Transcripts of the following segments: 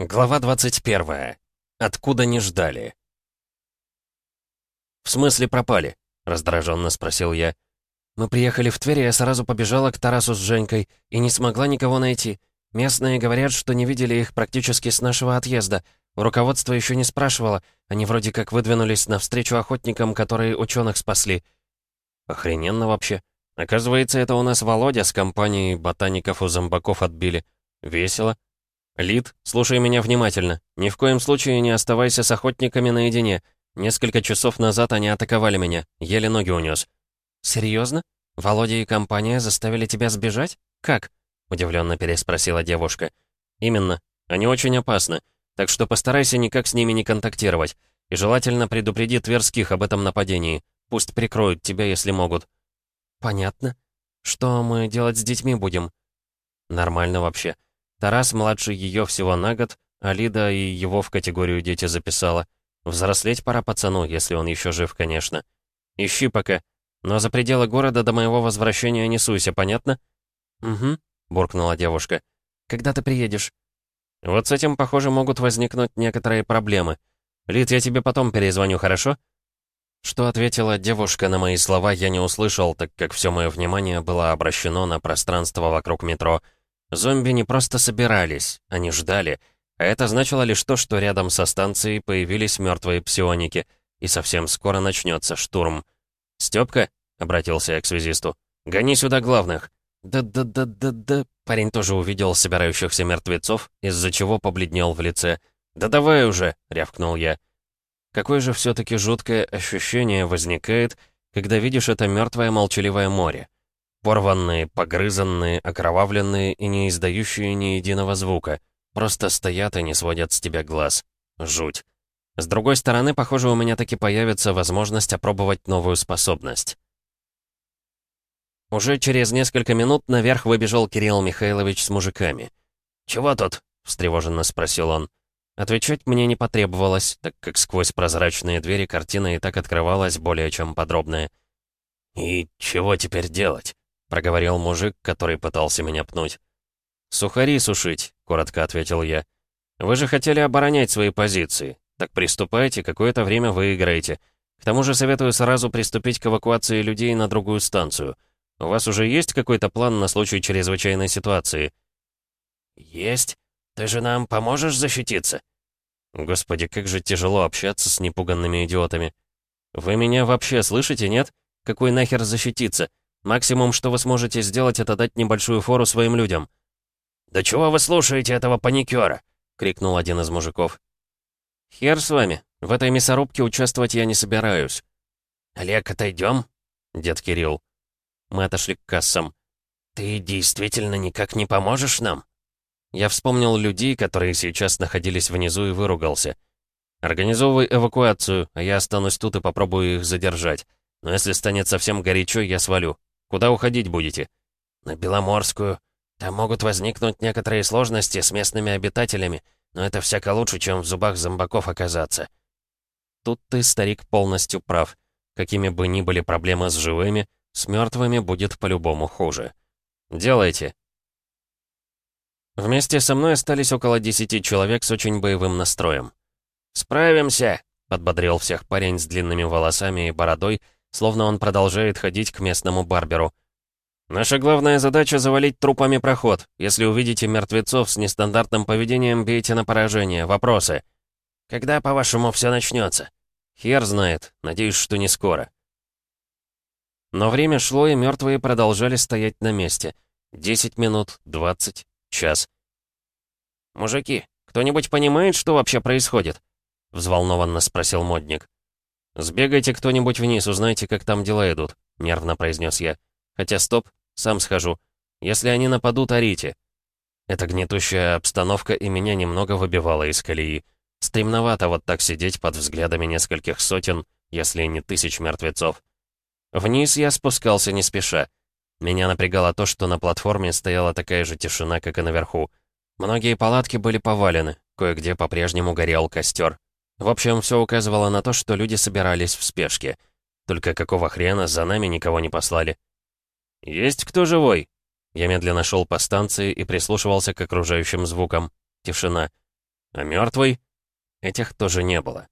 Глава 21. Откуда не ждали? «В смысле пропали?» — раздраженно спросил я. «Мы приехали в Тверь, я сразу побежала к Тарасу с Женькой и не смогла никого найти. Местные говорят, что не видели их практически с нашего отъезда. Руководство еще не спрашивало. Они вроде как выдвинулись навстречу охотникам, которые ученых спасли». «Охрененно вообще. Оказывается, это у нас Володя с компанией ботаников у зомбаков отбили. Весело». «Лид, слушай меня внимательно. Ни в коем случае не оставайся с охотниками наедине. Несколько часов назад они атаковали меня. Еле ноги унес». «Серьезно? Володя и компания заставили тебя сбежать? Как?» — удивленно переспросила девушка. «Именно. Они очень опасны. Так что постарайся никак с ними не контактировать. И желательно предупреди Тверских об этом нападении. Пусть прикроют тебя, если могут». «Понятно. Что мы делать с детьми будем?» «Нормально вообще. Тарас младше ее всего на год, а Лида и его в категорию дети записала. Взрослеть пора пацану, если он еще жив, конечно. Ищи пока. Но за пределы города до моего возвращения не суйся, понятно? Угу, буркнула девушка. Когда ты приедешь? Вот с этим, похоже, могут возникнуть некоторые проблемы. Лид, я тебе потом перезвоню, хорошо? Что ответила девушка на мои слова, я не услышал, так как все мое внимание было обращено на пространство вокруг метро — Зомби не просто собирались, они ждали. А это значило лишь то, что рядом со станцией появились мертвые псионики, и совсем скоро начнется штурм. «Стёпка?» — обратился я к связисту. «Гони сюда главных!» «Да-да-да-да-да...» Парень тоже увидел собирающихся мертвецов, из-за чего побледнел в лице. «Да давай уже!» — рявкнул я. Какое же все таки жуткое ощущение возникает, когда видишь это мертвое молчаливое море. Порванные, погрызанные, окровавленные и не издающие ни единого звука. Просто стоят и не сводят с тебя глаз. Жуть. С другой стороны, похоже, у меня таки появится возможность опробовать новую способность. Уже через несколько минут наверх выбежал Кирилл Михайлович с мужиками. «Чего тут?» — встревоженно спросил он. Отвечать мне не потребовалось, так как сквозь прозрачные двери картина и так открывалась более чем подробная. «И чего теперь делать?» — проговорил мужик, который пытался меня пнуть. «Сухари сушить», — коротко ответил я. «Вы же хотели оборонять свои позиции. Так приступайте, какое-то время выиграете. К тому же советую сразу приступить к эвакуации людей на другую станцию. У вас уже есть какой-то план на случай чрезвычайной ситуации?» «Есть. Ты же нам поможешь защититься?» Господи, как же тяжело общаться с непуганными идиотами. «Вы меня вообще слышите, нет? Какой нахер защититься? Максимум, что вы сможете сделать, это дать небольшую фору своим людям». «Да чего вы слушаете этого паникера?» — крикнул один из мужиков. «Хер с вами. В этой мясорубке участвовать я не собираюсь». «Олег, отойдем?» — дед Кирилл. Мы отошли к кассам. «Ты действительно никак не поможешь нам?» Я вспомнил людей, которые сейчас находились внизу, и выругался. «Организовывай эвакуацию, а я останусь тут и попробую их задержать. Но если станет совсем горячо, я свалю. Куда уходить будете?» «На Беломорскую. Там могут возникнуть некоторые сложности с местными обитателями, но это всяко лучше, чем в зубах зомбаков оказаться». Тут ты, старик, полностью прав. Какими бы ни были проблемы с живыми, с мертвыми будет по-любому хуже. Делайте. Вместе со мной остались около десяти человек с очень боевым настроем. «Справимся!» — подбодрил всех парень с длинными волосами и бородой, словно он продолжает ходить к местному барберу. «Наша главная задача — завалить трупами проход. Если увидите мертвецов с нестандартным поведением, бейте на поражение. Вопросы?» «Когда, по-вашему, все начнется?» «Хер знает. Надеюсь, что не скоро». Но время шло, и мертвые продолжали стоять на месте. Десять минут, двадцать, час. «Мужики, кто-нибудь понимает, что вообще происходит?» — взволнованно спросил модник. «Сбегайте кто-нибудь вниз, узнайте, как там дела идут», — нервно произнес я. «Хотя стоп, сам схожу. Если они нападут, орите». Эта гнетущая обстановка и меня немного выбивала из колеи. Стремновато вот так сидеть под взглядами нескольких сотен, если не тысяч мертвецов. Вниз я спускался не спеша. Меня напрягало то, что на платформе стояла такая же тишина, как и наверху. Многие палатки были повалены, кое-где по-прежнему горел костер. В общем, все указывало на то, что люди собирались в спешке. Только какого хрена за нами никого не послали? «Есть кто живой?» Я медленно шел по станции и прислушивался к окружающим звукам. Тишина. А мертвый? Этих тоже не было.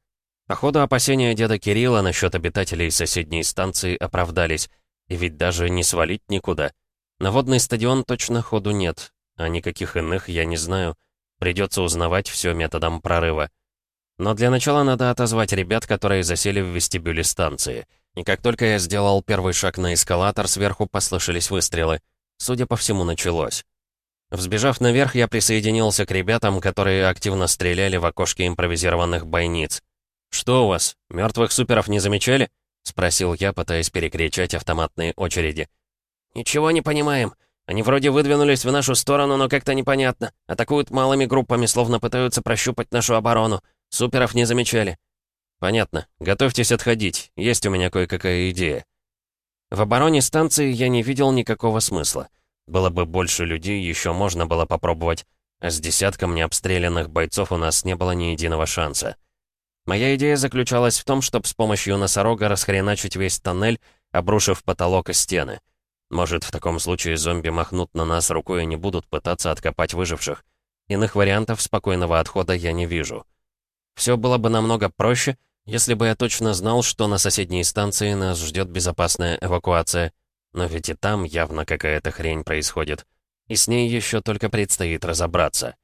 Походу, опасения деда Кирилла насчет обитателей соседней станции оправдались, и ведь даже не свалить никуда. На водный стадион точно ходу нет, а никаких иных я не знаю. Придется узнавать все методом прорыва. Но для начала надо отозвать ребят, которые засели в вестибюле станции. И как только я сделал первый шаг на эскалатор, сверху послышались выстрелы. Судя по всему, началось. Взбежав наверх, я присоединился к ребятам, которые активно стреляли в окошки импровизированных бойниц. «Что у вас, мертвых суперов не замечали?» — спросил я, пытаясь перекричать автоматные очереди. «Ничего не понимаем. Они вроде выдвинулись в нашу сторону, но как-то непонятно. Атакуют малыми группами, словно пытаются прощупать нашу оборону. Суперов не замечали». «Понятно. Готовьтесь отходить. Есть у меня кое-какая идея». В обороне станции я не видел никакого смысла. Было бы больше людей, еще можно было попробовать. А с десятком необстрелянных бойцов у нас не было ни единого шанса. Моя идея заключалась в том, чтобы с помощью носорога расхреначить весь тоннель, обрушив потолок и стены. Может, в таком случае зомби махнут на нас рукой и не будут пытаться откопать выживших. Иных вариантов спокойного отхода я не вижу. Все было бы намного проще, если бы я точно знал, что на соседней станции нас ждет безопасная эвакуация. Но ведь и там явно какая-то хрень происходит. И с ней еще только предстоит разобраться.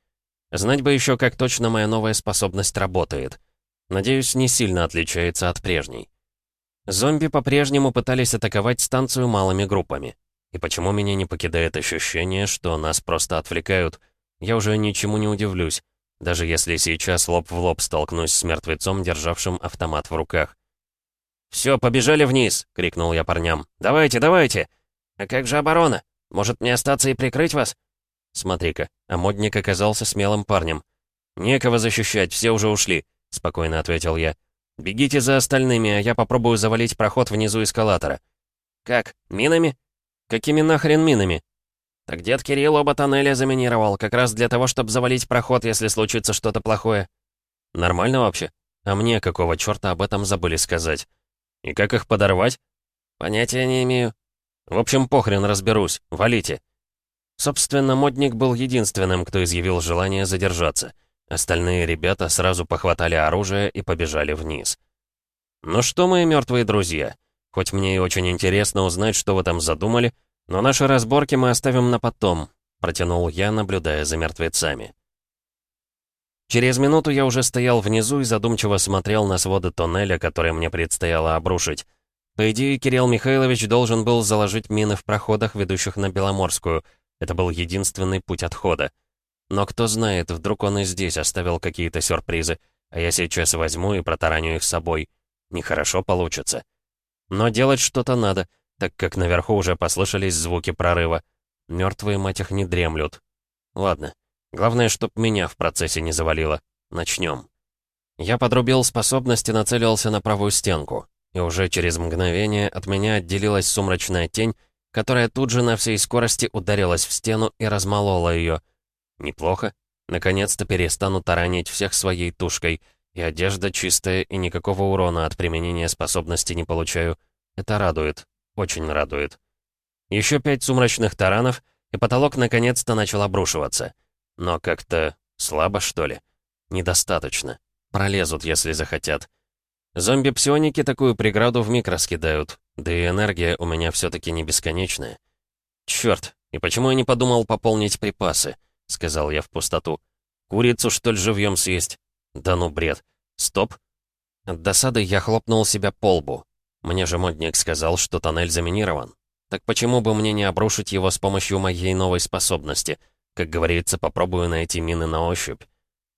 Знать бы еще, как точно моя новая способность работает. Надеюсь, не сильно отличается от прежней. Зомби по-прежнему пытались атаковать станцию малыми группами. И почему меня не покидает ощущение, что нас просто отвлекают? Я уже ничему не удивлюсь даже если сейчас лоб в лоб столкнусь с мертвецом, державшим автомат в руках. «Все, побежали вниз!» — крикнул я парням. «Давайте, давайте!» «А как же оборона? Может, мне остаться и прикрыть вас?» «Смотри-ка, а модник оказался смелым парнем». «Некого защищать, все уже ушли», — спокойно ответил я. «Бегите за остальными, а я попробую завалить проход внизу эскалатора». «Как, минами?» «Какими нахрен минами?» Так дед Кирилл оба тоннеля заминировал, как раз для того, чтобы завалить проход, если случится что-то плохое. Нормально вообще? А мне какого черта об этом забыли сказать? И как их подорвать? Понятия не имею. В общем, похрен разберусь. Валите. Собственно, модник был единственным, кто изъявил желание задержаться. Остальные ребята сразу похватали оружие и побежали вниз. Ну что, мои мертвые друзья, хоть мне и очень интересно узнать, что вы там задумали, «Но наши разборки мы оставим на потом», — протянул я, наблюдая за мертвецами. Через минуту я уже стоял внизу и задумчиво смотрел на своды тоннеля, которые мне предстояло обрушить. По идее, Кирилл Михайлович должен был заложить мины в проходах, ведущих на Беломорскую. Это был единственный путь отхода. Но кто знает, вдруг он и здесь оставил какие-то сюрпризы, а я сейчас возьму и протараню их собой. Нехорошо получится. Но делать что-то надо — так как наверху уже послышались звуки прорыва. Мертвые, мать их, не дремлют. Ладно. Главное, чтоб меня в процессе не завалило. Начнем. Я подрубил способность и нацелился на правую стенку. И уже через мгновение от меня отделилась сумрачная тень, которая тут же на всей скорости ударилась в стену и размолола ее. Неплохо. Наконец-то перестану таранить всех своей тушкой. И одежда чистая, и никакого урона от применения способности не получаю. Это радует. Очень радует. Еще пять сумрачных таранов, и потолок наконец-то начал обрушиваться. Но как-то слабо, что ли? Недостаточно. Пролезут, если захотят. Зомби-псионики такую преграду вмиг раскидают, да и энергия у меня все-таки не бесконечная. Черт, и почему я не подумал пополнить припасы? Сказал я в пустоту. Курицу, что ли, живьем съесть? Да ну бред. Стоп. От досады я хлопнул себя по лбу. Мне же модник сказал, что тоннель заминирован. Так почему бы мне не обрушить его с помощью моей новой способности? Как говорится, попробую найти мины на ощупь.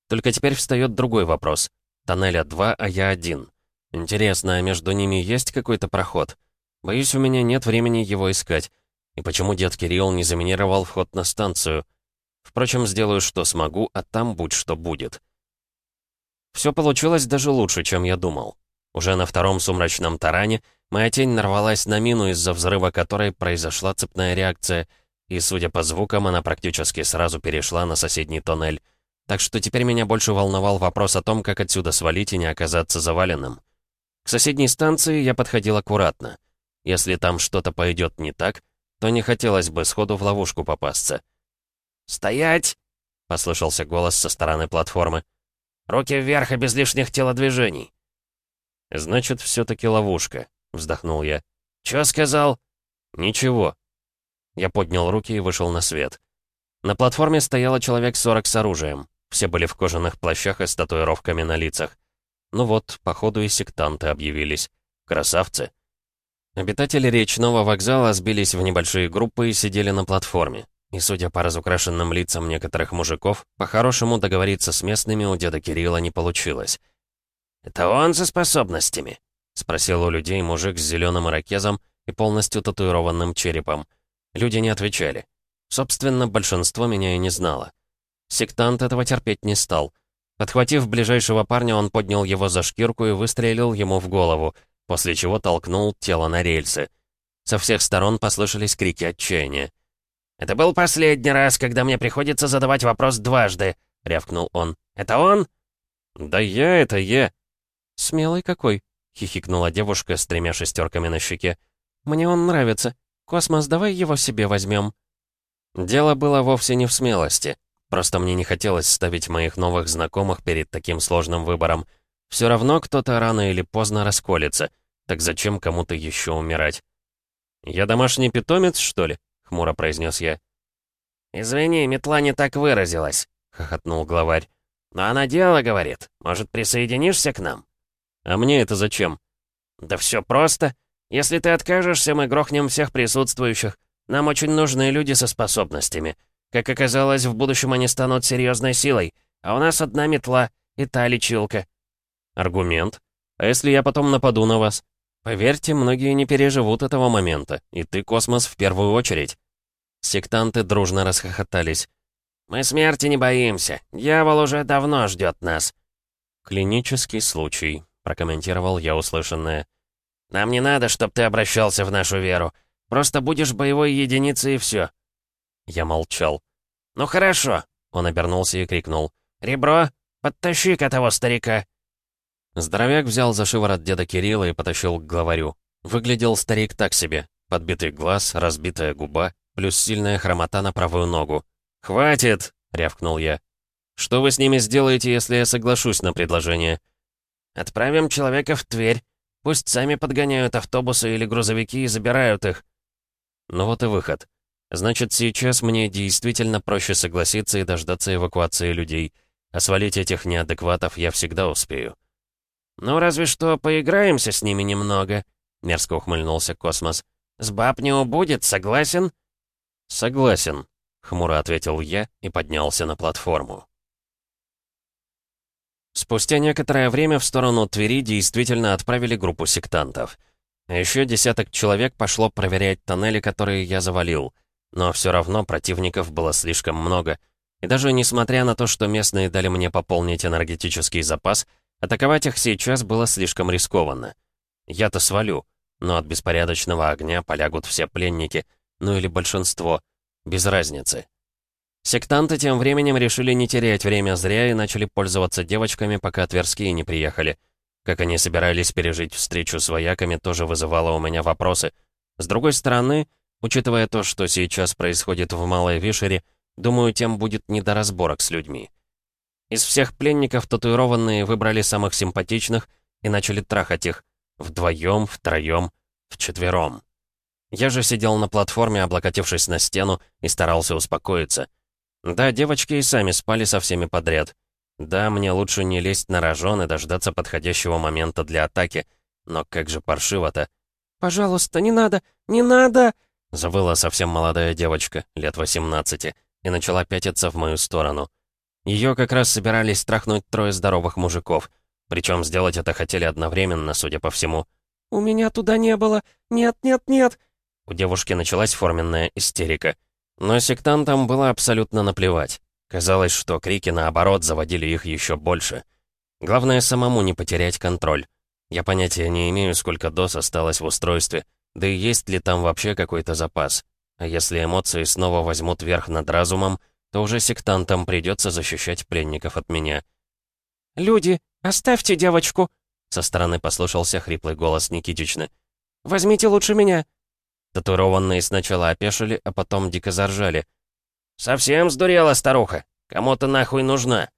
Только теперь встает другой вопрос. Тоннеля два, а я один. Интересно, а между ними есть какой-то проход? Боюсь, у меня нет времени его искать. И почему дед Кирилл не заминировал вход на станцию? Впрочем, сделаю, что смогу, а там будь что будет. Все получилось даже лучше, чем я думал. Уже на втором сумрачном таране моя тень нарвалась на мину, из-за взрыва которой произошла цепная реакция, и, судя по звукам, она практически сразу перешла на соседний тоннель. Так что теперь меня больше волновал вопрос о том, как отсюда свалить и не оказаться заваленным. К соседней станции я подходил аккуратно. Если там что-то пойдет не так, то не хотелось бы сходу в ловушку попасться. «Стоять!» — послышался голос со стороны платформы. Руки вверх и без лишних телодвижений!» «Значит, все-таки ловушка», — вздохнул я. «Чё сказал?» «Ничего». Я поднял руки и вышел на свет. На платформе стояло человек 40 с оружием. Все были в кожаных плащах и с татуировками на лицах. Ну вот, походу и сектанты объявились. Красавцы. Обитатели речного вокзала сбились в небольшие группы и сидели на платформе. И, судя по разукрашенным лицам некоторых мужиков, по-хорошему договориться с местными у деда Кирилла не получилось. «Это он со способностями?» — спросил у людей мужик с зеленым ирокезом и полностью татуированным черепом. Люди не отвечали. Собственно, большинство меня и не знало. Сектант этого терпеть не стал. Подхватив ближайшего парня, он поднял его за шкирку и выстрелил ему в голову, после чего толкнул тело на рельсы. Со всех сторон послышались крики отчаяния. «Это был последний раз, когда мне приходится задавать вопрос дважды», — рявкнул он. «Это он?» «Да я, это я». «Смелый какой», — хихикнула девушка с тремя шестерками на щеке. «Мне он нравится. Космос, давай его себе возьмем». Дело было вовсе не в смелости. Просто мне не хотелось ставить моих новых знакомых перед таким сложным выбором. Все равно кто-то рано или поздно расколется. Так зачем кому-то еще умирать? «Я домашний питомец, что ли?» — хмуро произнес я. «Извини, метла не так выразилась», — хохотнул главарь. «Но она дело говорит. Может, присоединишься к нам?» «А мне это зачем?» «Да все просто. Если ты откажешься, мы грохнем всех присутствующих. Нам очень нужны люди со способностями. Как оказалось, в будущем они станут серьезной силой. А у нас одна метла и та лечилка». «Аргумент. А если я потом нападу на вас?» Поверьте, многие не переживут этого момента, и ты, Космос, в первую очередь. Сектанты дружно расхохотались. «Мы смерти не боимся. Дьявол уже давно ждет нас». «Клинический случай», — прокомментировал я услышанное. «Нам не надо, чтобы ты обращался в нашу веру. Просто будешь боевой единицей и все». Я молчал. «Ну хорошо», — он обернулся и крикнул. «Ребро, подтащи-ка того старика». Здоровяк взял за шиворот деда Кирилла и потащил к главарю. Выглядел старик так себе. Подбитый глаз, разбитая губа, плюс сильная хромота на правую ногу. «Хватит!» — рявкнул я. «Что вы с ними сделаете, если я соглашусь на предложение?» «Отправим человека в Тверь. Пусть сами подгоняют автобусы или грузовики и забирают их». Ну вот и выход. Значит, сейчас мне действительно проще согласиться и дождаться эвакуации людей. А свалить этих неадекватов я всегда успею. «Ну, разве что поиграемся с ними немного», — мерзко ухмыльнулся Космос. «С баб не убудет, согласен?» «Согласен», — хмуро ответил я и поднялся на платформу. Спустя некоторое время в сторону Твери действительно отправили группу сектантов. А еще десяток человек пошло проверять тоннели, которые я завалил. Но все равно противников было слишком много. И даже несмотря на то, что местные дали мне пополнить энергетический запас, Атаковать их сейчас было слишком рискованно. Я-то свалю, но от беспорядочного огня полягут все пленники, ну или большинство, без разницы. Сектанты тем временем решили не терять время зря и начали пользоваться девочками, пока Тверские не приехали. Как они собирались пережить встречу с вояками, тоже вызывало у меня вопросы. С другой стороны, учитывая то, что сейчас происходит в Малой Вишере, думаю, тем будет не до разборок с людьми. Из всех пленников татуированные выбрали самых симпатичных и начали трахать их. Вдвоем, втроем, вчетвером. Я же сидел на платформе, облокотившись на стену, и старался успокоиться. Да, девочки и сами спали со всеми подряд. Да, мне лучше не лезть на рожон и дождаться подходящего момента для атаки. Но как же паршиво-то. «Пожалуйста, не надо, не надо!» Завыла совсем молодая девочка, лет 18, и начала пятиться в мою сторону. Ее как раз собирались страхнуть трое здоровых мужиков. Причем сделать это хотели одновременно, судя по всему. «У меня туда не было! Нет, нет, нет!» У девушки началась форменная истерика. Но сектантам было абсолютно наплевать. Казалось, что крики, наоборот, заводили их еще больше. Главное, самому не потерять контроль. Я понятия не имею, сколько доз осталось в устройстве, да и есть ли там вообще какой-то запас. А если эмоции снова возьмут верх над разумом, то уже сектантам придется защищать пленников от меня. «Люди, оставьте девочку!» Со стороны послышался хриплый голос Никитичны. «Возьмите лучше меня!» Татуированные сначала опешили, а потом дико заржали. «Совсем сдурела старуха! Кому-то нахуй нужна!»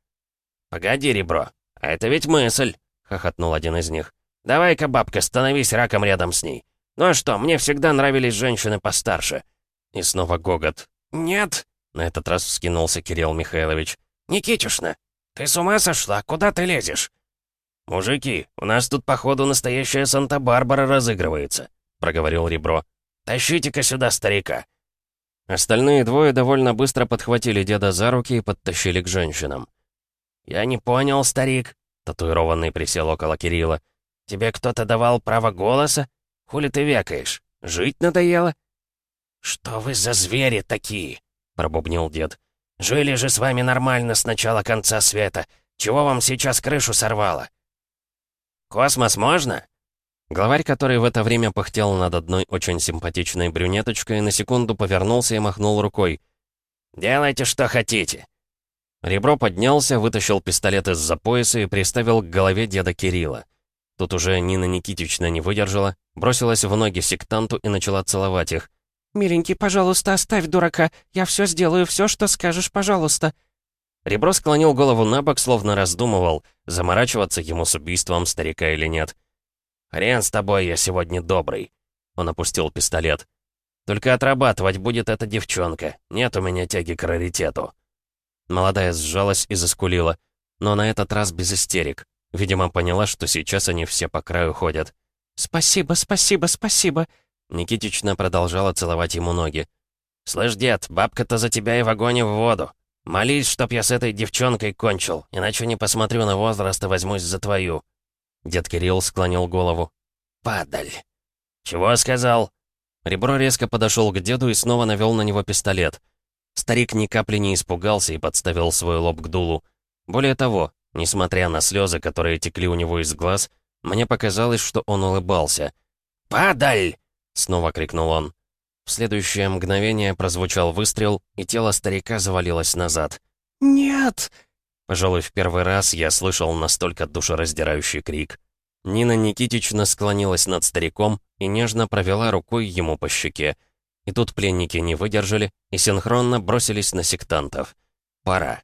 «Погоди, ребро, «А это ведь мысль!» — хохотнул один из них. «Давай-ка, бабка, становись раком рядом с ней. Ну а что, мне всегда нравились женщины постарше». И снова гогот. «Нет!» — на этот раз вскинулся Кирилл Михайлович. «Никитюшна, ты с ума сошла? Куда ты лезешь?» «Мужики, у нас тут, походу, настоящая Санта-Барбара разыгрывается», — проговорил Ребро. «Тащите-ка сюда старика». Остальные двое довольно быстро подхватили деда за руки и подтащили к женщинам. «Я не понял, старик», — татуированный присел около Кирилла. «Тебе кто-то давал право голоса? Хули ты векаешь? Жить надоело?» «Что вы за звери такие?» — пробубнил дед. «Жили же с вами нормально с начала конца света. Чего вам сейчас крышу сорвало?» «Космос можно?» Главарь, который в это время пыхтел над одной очень симпатичной брюнеточкой, на секунду повернулся и махнул рукой. «Делайте, что хотите». Ребро поднялся, вытащил пистолет из-за пояса и приставил к голове деда Кирилла. Тут уже Нина Никитична не выдержала, бросилась в ноги сектанту и начала целовать их. «Миленький, пожалуйста, оставь дурака. Я все сделаю, все, что скажешь, пожалуйста». Ребро склонил голову на бок, словно раздумывал, заморачиваться ему с убийством старика или нет. «Хрен с тобой, я сегодня добрый». Он опустил пистолет. «Только отрабатывать будет эта девчонка. Нет у меня тяги к раритету». Молодая сжалась и заскулила, но на этот раз без истерик. Видимо, поняла, что сейчас они все по краю ходят. «Спасибо, спасибо, спасибо!» Никитична продолжала целовать ему ноги. «Слышь, дед, бабка-то за тебя и в огонь и в воду. «Молись, чтоб я с этой девчонкой кончил, иначе не посмотрю на возраст и возьмусь за твою». Дед Кирилл склонил голову. «Падаль». «Чего сказал?» Ребро резко подошел к деду и снова навел на него пистолет. Старик ни капли не испугался и подставил свой лоб к дулу. Более того, несмотря на слезы, которые текли у него из глаз, мне показалось, что он улыбался. «Падаль!» — снова крикнул он. В следующее мгновение прозвучал выстрел, и тело старика завалилось назад. «Нет!» Пожалуй, в первый раз я слышал настолько душераздирающий крик. Нина Никитична склонилась над стариком и нежно провела рукой ему по щеке. И тут пленники не выдержали и синхронно бросились на сектантов. «Пора».